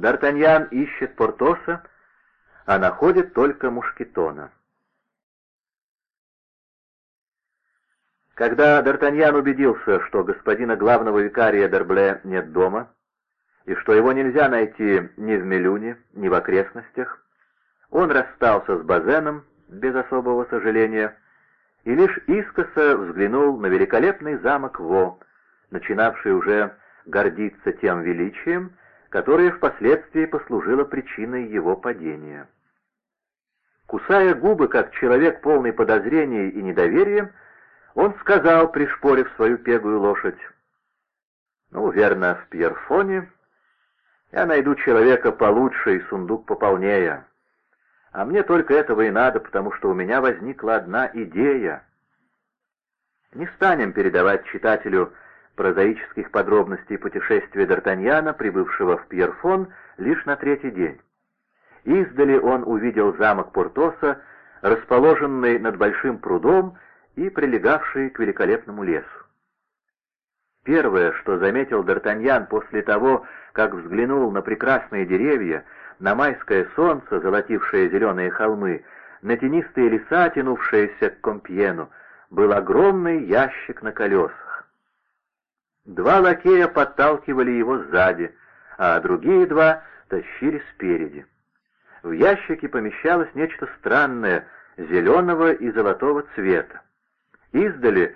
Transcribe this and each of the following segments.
Д'Артаньян ищет Портоса, а находит только Мушкетона. Когда Д'Артаньян убедился, что господина главного викария Д'Арбле нет дома, и что его нельзя найти ни в Мелюне, ни в окрестностях, он расстался с Базеном без особого сожаления и лишь искоса взглянул на великолепный замок Во, начинавший уже гордиться тем величием, которое впоследствии послужило причиной его падения. Кусая губы, как человек полный подозрений и недоверия, он сказал, пришпорив свою пегую лошадь, «Ну, верно, в Пьерфоне я найду человека получше и сундук пополнее. А мне только этого и надо, потому что у меня возникла одна идея. Не станем передавать читателю прозаических подробностей путешествия Д'Артаньяна, прибывшего в Пьерфон, лишь на третий день. Издали он увидел замок Портоса, расположенный над большим прудом и прилегавший к великолепному лесу. Первое, что заметил Д'Артаньян после того, как взглянул на прекрасные деревья, на майское солнце, золотившее зеленые холмы, на тенистые леса, тянувшиеся к Компьену, был огромный ящик на колесах. Два лакея подталкивали его сзади, а другие два тащили спереди. В ящике помещалось нечто странное, зеленого и золотого цвета. Издали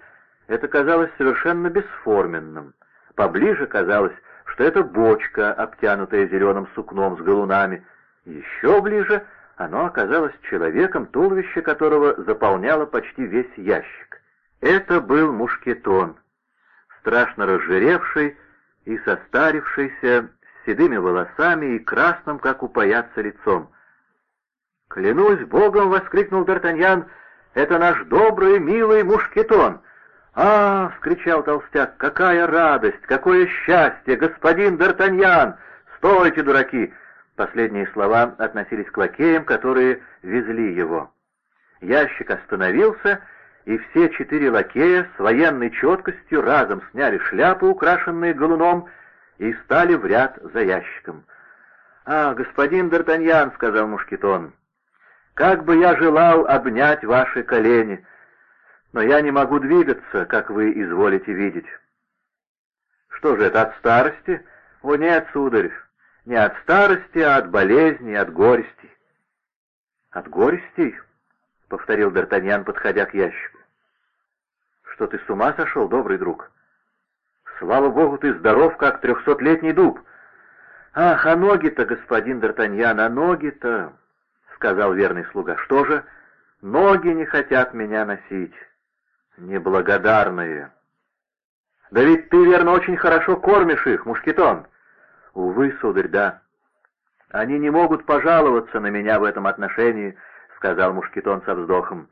это казалось совершенно бесформенным. Поближе казалось, что это бочка, обтянутая зеленым сукном с галунами. Еще ближе оно оказалось человеком, туловище которого заполняло почти весь ящик. Это был мушкетон, страшно разжиревший и состарившийся, с седыми волосами и красным, как упаяться лицом. «Клянусь Богом!» — воскликнул Д'Артаньян — это наш добрый, милый мушкетон!» «А!» — вскричал толстяк. «Какая радость! Какое счастье! Господин Д'Артаньян! Стойте, дураки!» Последние слова относились к лакеям, которые везли его. Ящик остановился, и все четыре лакея с военной четкостью разом сняли шляпы, украшенные галуном, и стали в ряд за ящиком. «А, господин Д'Артаньян!» — сказал Мушкетон. Как бы я желал обнять ваши колени, но я не могу двигаться, как вы изволите видеть. Что же это, от старости? О нет, сударь, не от старости, а от болезни, от горести. От горестей? — повторил Д'Артаньян, подходя к ящику. «Что ты с ума сошел, добрый друг? Слава богу, ты здоров, как трехсотлетний дуб. Ах, а ноги-то, господин Д'Артаньян, а ноги-то...» сказал верный слуга. «Что же? Ноги не хотят меня носить. Неблагодарные». «Да ведь ты, верно, очень хорошо кормишь их, мушкетон». «Увы, сударь, да». «Они не могут пожаловаться на меня в этом отношении», — сказал мушкетон со вздохом.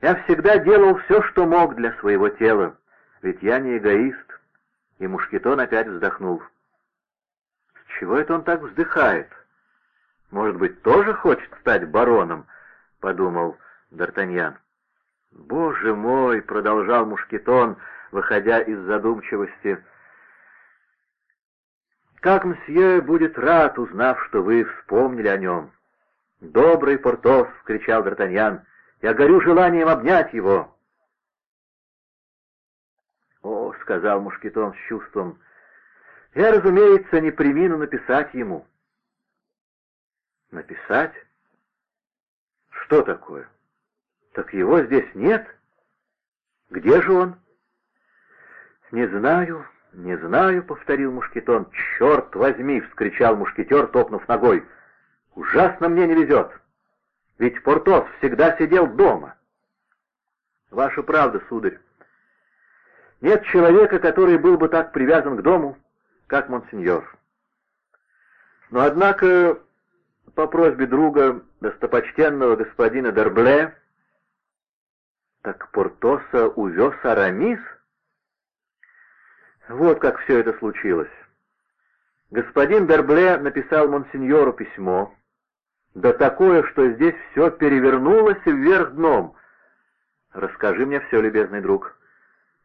«Я всегда делал все, что мог для своего тела, ведь я не эгоист». И мушкетон опять вздохнул. «С чего это он так вздыхает?» Может быть, тоже хочет стать бароном?» — подумал Д'Артаньян. «Боже мой!» — продолжал Мушкетон, выходя из задумчивости. «Как мсье будет рад, узнав, что вы вспомнили о нем!» «Добрый Портос!» — кричал Д'Артаньян. «Я горю желанием обнять его!» «О!» — сказал Мушкетон с чувством. «Я, разумеется, не примину написать ему». Написать? Что такое? Так его здесь нет? Где же он? Не знаю, не знаю, повторил мушкетон. Черт возьми, вскричал мушкетер, топнув ногой. Ужасно мне не везет. Ведь Портос всегда сидел дома. Ваша правда, сударь. Нет человека, который был бы так привязан к дому, как монсеньор. Но, однако, по просьбе друга, достопочтенного господина Дербле, так Портоса увез Арамис? Вот как все это случилось. Господин Дербле написал монсеньору письмо, да такое, что здесь все перевернулось вверх дном. Расскажи мне все, любезный друг.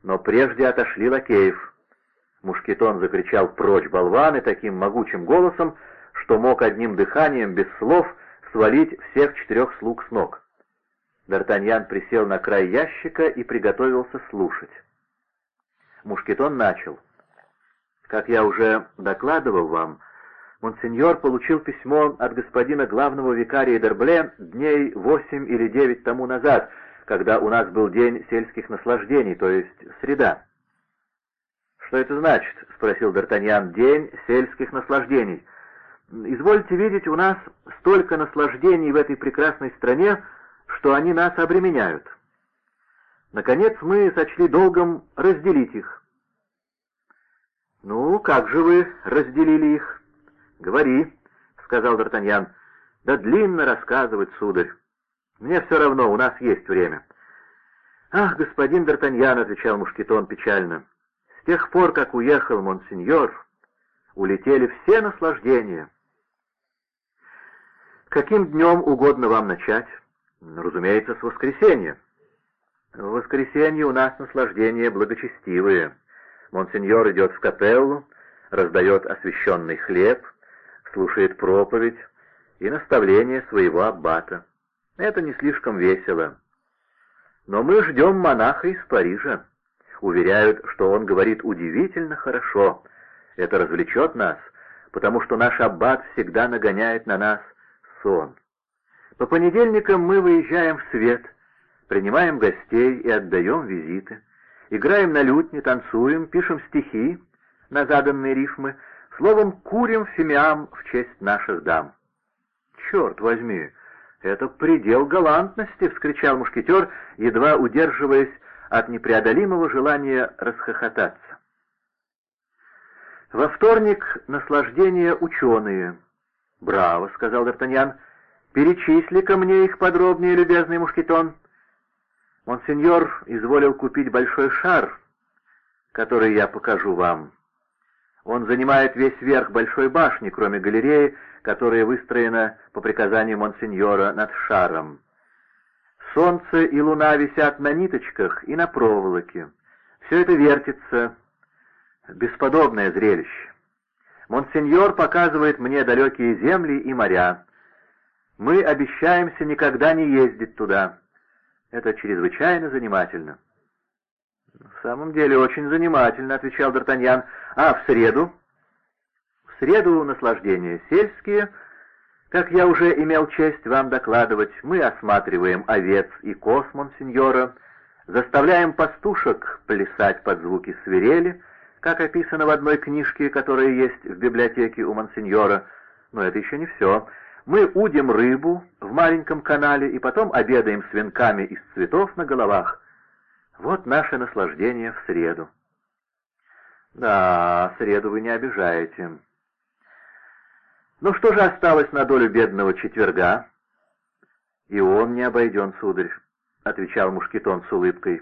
Но прежде отошли лакеев. Мушкетон закричал прочь болваны таким могучим голосом, что мог одним дыханием, без слов, свалить всех четырех слуг с ног. Д'Артаньян присел на край ящика и приготовился слушать. Мушкетон начал. «Как я уже докладывал вам, монсеньор получил письмо от господина главного викария Дербле дней восемь или девять тому назад, когда у нас был день сельских наслаждений, то есть среда. «Что это значит?» — спросил Д'Артаньян. «День сельских наслаждений. Извольте видеть, у нас столько наслаждений в этой прекрасной стране, что они нас обременяют. Наконец мы сочли долгом разделить их». «Ну, как же вы разделили их?» «Говори», — сказал Д'Артаньян. «Да длинно рассказывать, сударь. Мне все равно, у нас есть время». «Ах, господин Д'Артаньян», — отвечал Мушкетон печально, — «с тех пор, как уехал монсеньор, улетели все наслаждения». «Каким днем угодно вам начать?» «Разумеется, с воскресенья». «В воскресенье у нас наслаждения благочестивые. Монсеньор идет в капеллу, раздает освященный хлеб, слушает проповедь и наставление своего аббата. Это не слишком весело. Но мы ждем монаха из Парижа. Уверяют, что он говорит удивительно хорошо. Это развлечет нас, потому что наш аббат всегда нагоняет на нас сон. По понедельникам мы выезжаем в свет, принимаем гостей и отдаем визиты. Играем на лютне, танцуем, пишем стихи на заданные рифмы, словом, курим фимиам в честь наших дам. «Черт возьми, это предел галантности!» — вскричал мушкетер, едва удерживаясь от непреодолимого желания расхохотаться. «Во вторник наслаждение ученые». «Браво!» — сказал Д'Артаньян. «Перечисли-ка мне их подробнее, любезный мушкетон». Монсеньор изволил купить большой шар, который я покажу вам. Он занимает весь верх большой башни, кроме галереи, которая выстроена по приказанию монсеньора над шаром. Солнце и луна висят на ниточках и на проволоке. Все это вертится. Бесподобное зрелище. Монсеньор показывает мне далекие земли и моря. Мы обещаемся никогда не ездить туда. Это чрезвычайно занимательно. «В самом деле очень занимательно», — отвечал Д'Артаньян. «А в среду?» «В среду наслаждения сельские. Как я уже имел честь вам докладывать, мы осматриваем овец и коз монсеньора, заставляем пастушек плясать под звуки свирели, как описано в одной книжке, которая есть в библиотеке у монсеньора. Но это еще не все. Мы удим рыбу в маленьком канале и потом обедаем свинками из цветов на головах. Вот наше наслаждение в среду. Да, среду вы не обижаете. Ну что же осталось на долю бедного четверга? И он не обойден, сударь, — отвечал Мушкетон с улыбкой.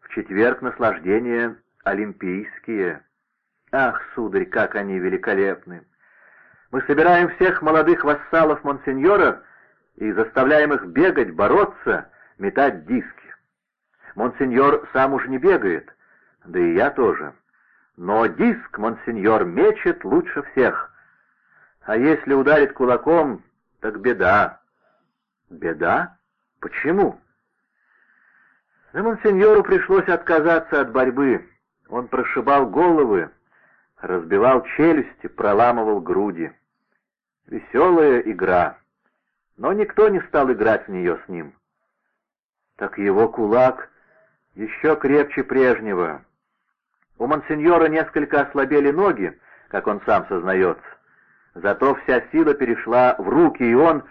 В четверг наслаждения олимпийские. Ах, сударь, как они великолепны! Мы собираем всех молодых вассалов Монсеньора и заставляем их бегать, бороться, метать диски. Монсеньор сам уж не бегает, да и я тоже. Но диск монсеньор мечет лучше всех. А если ударит кулаком, так беда. Беда? Почему? Да монсеньору пришлось отказаться от борьбы. Он прошибал головы, разбивал челюсти, проламывал груди. Веселая игра. Но никто не стал играть в нее с ним. Так его кулак еще крепче прежнего. У монсеньора несколько ослабели ноги, как он сам сознается. Зато вся сила перешла в руки, и он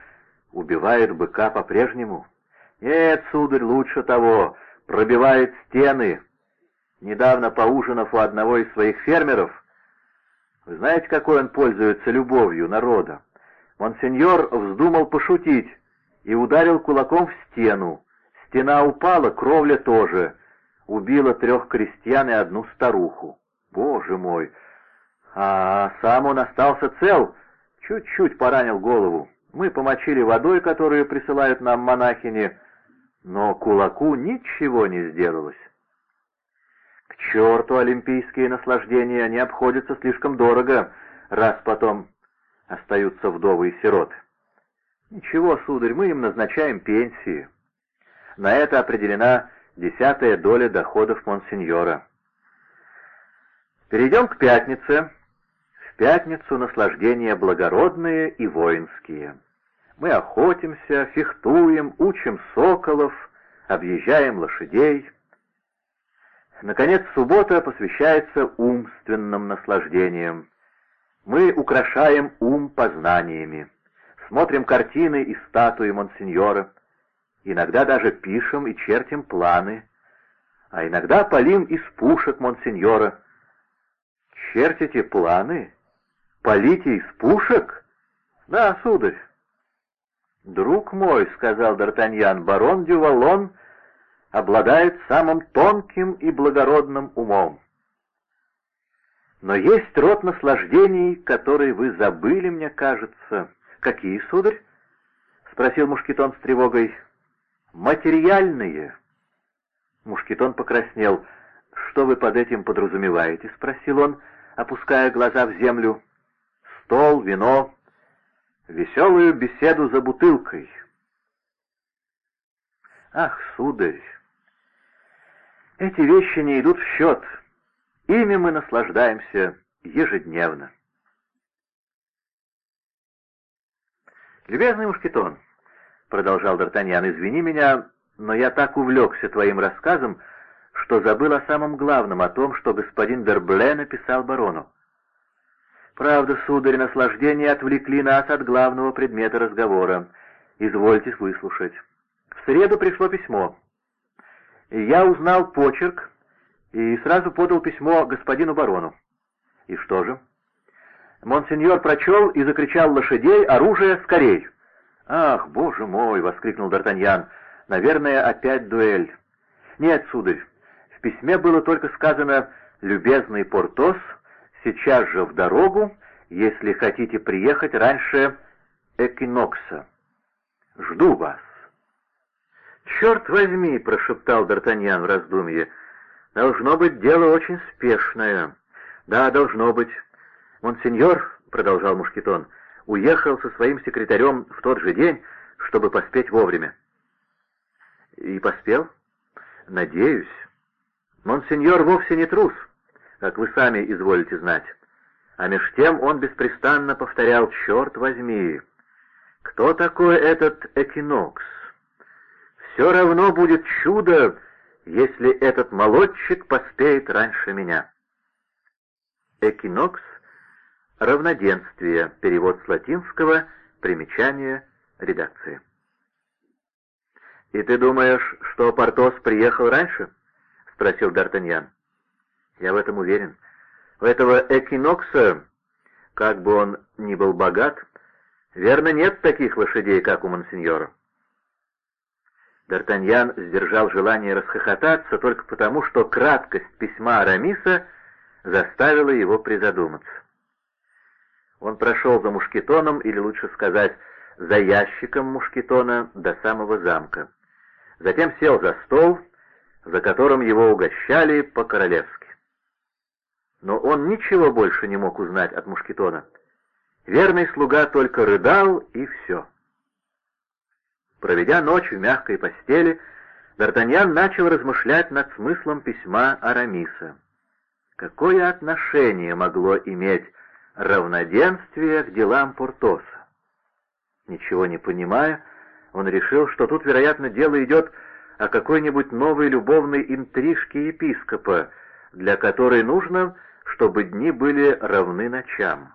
убивает быка по-прежнему. Нет, сударь, лучше того, пробивает стены. Недавно поужинав у одного из своих фермеров, вы знаете, какой он пользуется любовью народа? Монсеньор вздумал пошутить и ударил кулаком в стену. Стена упала, кровля тоже. Убила трех крестьян и одну старуху. Боже мой! А сам он остался цел, чуть-чуть поранил голову. Мы помочили водой, которую присылают нам монахини, но кулаку ничего не сделалось. К черту олимпийские наслаждения, они обходятся слишком дорого, раз потом остаются вдовы и сироты. Ничего, сударь, мы им назначаем пенсии. На это определена десятая доля доходов монсеньора. Перейдем к пятнице. В пятницу наслаждения благородные и воинские. Мы охотимся, фехтуем, учим соколов, объезжаем лошадей. Наконец, суббота посвящается умственным наслаждениям. Мы украшаем ум познаниями, смотрим картины и статуи монсеньора, иногда даже пишем и чертим планы, а иногда палим из пушек монсеньора. Чертите планы? Полите из пушек? Да, сударь. «Друг мой», — сказал Д'Артаньян, — «барон Дювалон обладает самым тонким и благородным умом. Но есть род наслаждений, которые вы забыли, мне кажется. Какие, сударь? — спросил Мушкетон с тревогой. Материальные. Мушкетон покраснел. «Что вы под этим подразумеваете?» — спросил он, опуская глаза в землю. «Стол, вино, веселую беседу за бутылкой». «Ах, сударь, эти вещи не идут в счет. Ими мы наслаждаемся ежедневно. «Любезный Мушкетон», — продолжал Д'Артаньян, — «извини меня, но я так увлекся твоим рассказом, что забыл о самом главном, о том, что господин Дербле написал барону. Правда, сударь, наслаждения отвлекли нас от главного предмета разговора. Извольте выслушать. В среду пришло письмо. Я узнал почерк и сразу подал письмо господину барону. И что же? Монсеньор прочел и закричал лошадей, оружие, скорей! «Ах, боже мой!» — воскликнул Д'Артаньян. «Наверное, опять дуэль». «Нет, сударь, в письме было только сказано «Любезный Портос, сейчас же в дорогу, если хотите приехать раньше Экинокса. Жду вас». «Черт возьми!» — прошептал Д'Артаньян в раздумье. «Должно быть дело очень спешное». «Да, должно быть». «Монсеньор», — продолжал Мушкетон, — «уехал со своим секретарем в тот же день, чтобы поспеть вовремя». «И поспел?» «Надеюсь. Монсеньор вовсе не трус, как вы сами изволите знать. А меж тем он беспрестанно повторял «Черт возьми!» «Кто такой этот Экинокс?» Все равно будет чудо, если этот молодчик поспеет раньше меня. Экинокс — равноденствие, перевод с латинского, примечание редакции. «И ты думаешь, что Портос приехал раньше?» — спросил Д'Артаньян. «Я в этом уверен. У этого Экинокса, как бы он ни был богат, верно, нет таких лошадей, как у монсеньора. Д'Артаньян сдержал желание расхохотаться только потому, что краткость письма Арамиса заставила его призадуматься. Он прошел за мушкетоном, или лучше сказать, за ящиком мушкетона до самого замка. Затем сел за стол, за которым его угощали по-королевски. Но он ничего больше не мог узнать от мушкетона. Верный слуга только рыдал, и все. Проведя ночь в мягкой постели, Д'Артаньян начал размышлять над смыслом письма Арамиса. Какое отношение могло иметь равноденствие к делам Портоса? Ничего не понимая, он решил, что тут, вероятно, дело идет о какой-нибудь новой любовной интрижке епископа, для которой нужно, чтобы дни были равны ночам.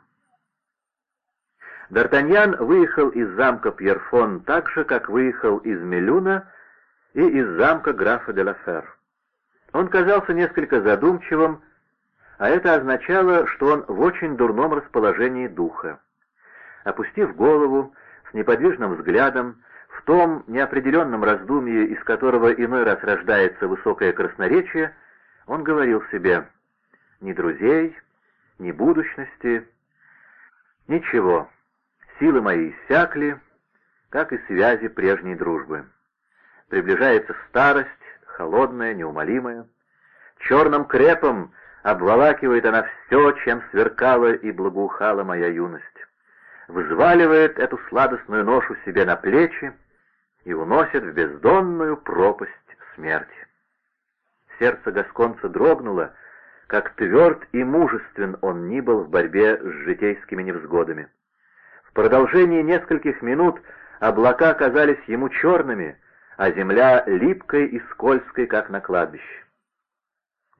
Д'Артаньян выехал из замка Пьерфон так же, как выехал из Мелюна и из замка графа де Лафер. Он казался несколько задумчивым, а это означало, что он в очень дурном расположении духа. Опустив голову, с неподвижным взглядом, в том неопределенном раздумье, из которого иной раз рождается высокое красноречие, он говорил себе «ни друзей, ни будущности, ничего». Силы мои иссякли, как и связи прежней дружбы. Приближается старость, холодная, неумолимая. Черным крепом обволакивает она все, чем сверкала и благоухала моя юность. взваливает эту сладостную ношу себе на плечи и уносит в бездонную пропасть смерти. Сердце Гасконца дрогнуло, как тверд и мужествен он ни был в борьбе с житейскими невзгодами. В продолжении нескольких минут облака казались ему черными, а земля липкой и скользкой, как на кладбище.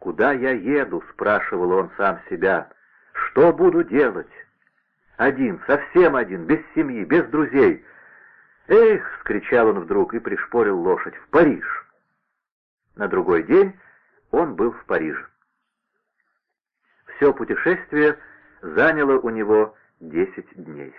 «Куда я еду?» — спрашивал он сам себя. «Что буду делать?» «Один, совсем один, без семьи, без друзей». «Эх!» — скричал он вдруг и пришпорил лошадь. «В Париж!» На другой день он был в Париже. Все путешествие заняло у него десять дней.